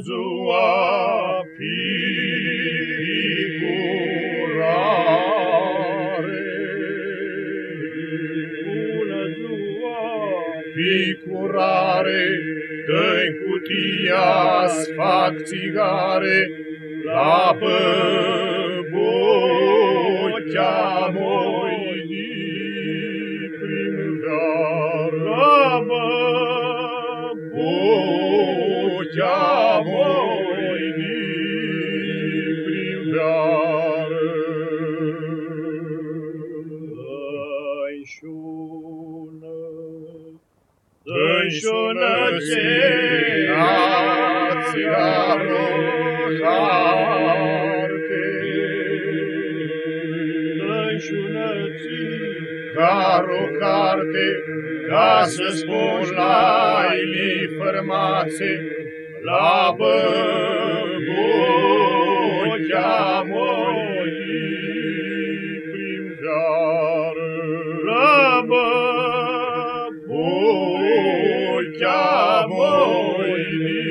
ziua picurare. Picurare, dă-i cutia, fac țigare, la băbucea moi din primăvară. La Băbucea înjunăția rugarte. Dar o carte, ca să spun la ilii fărmațe, la bărbați. Amen.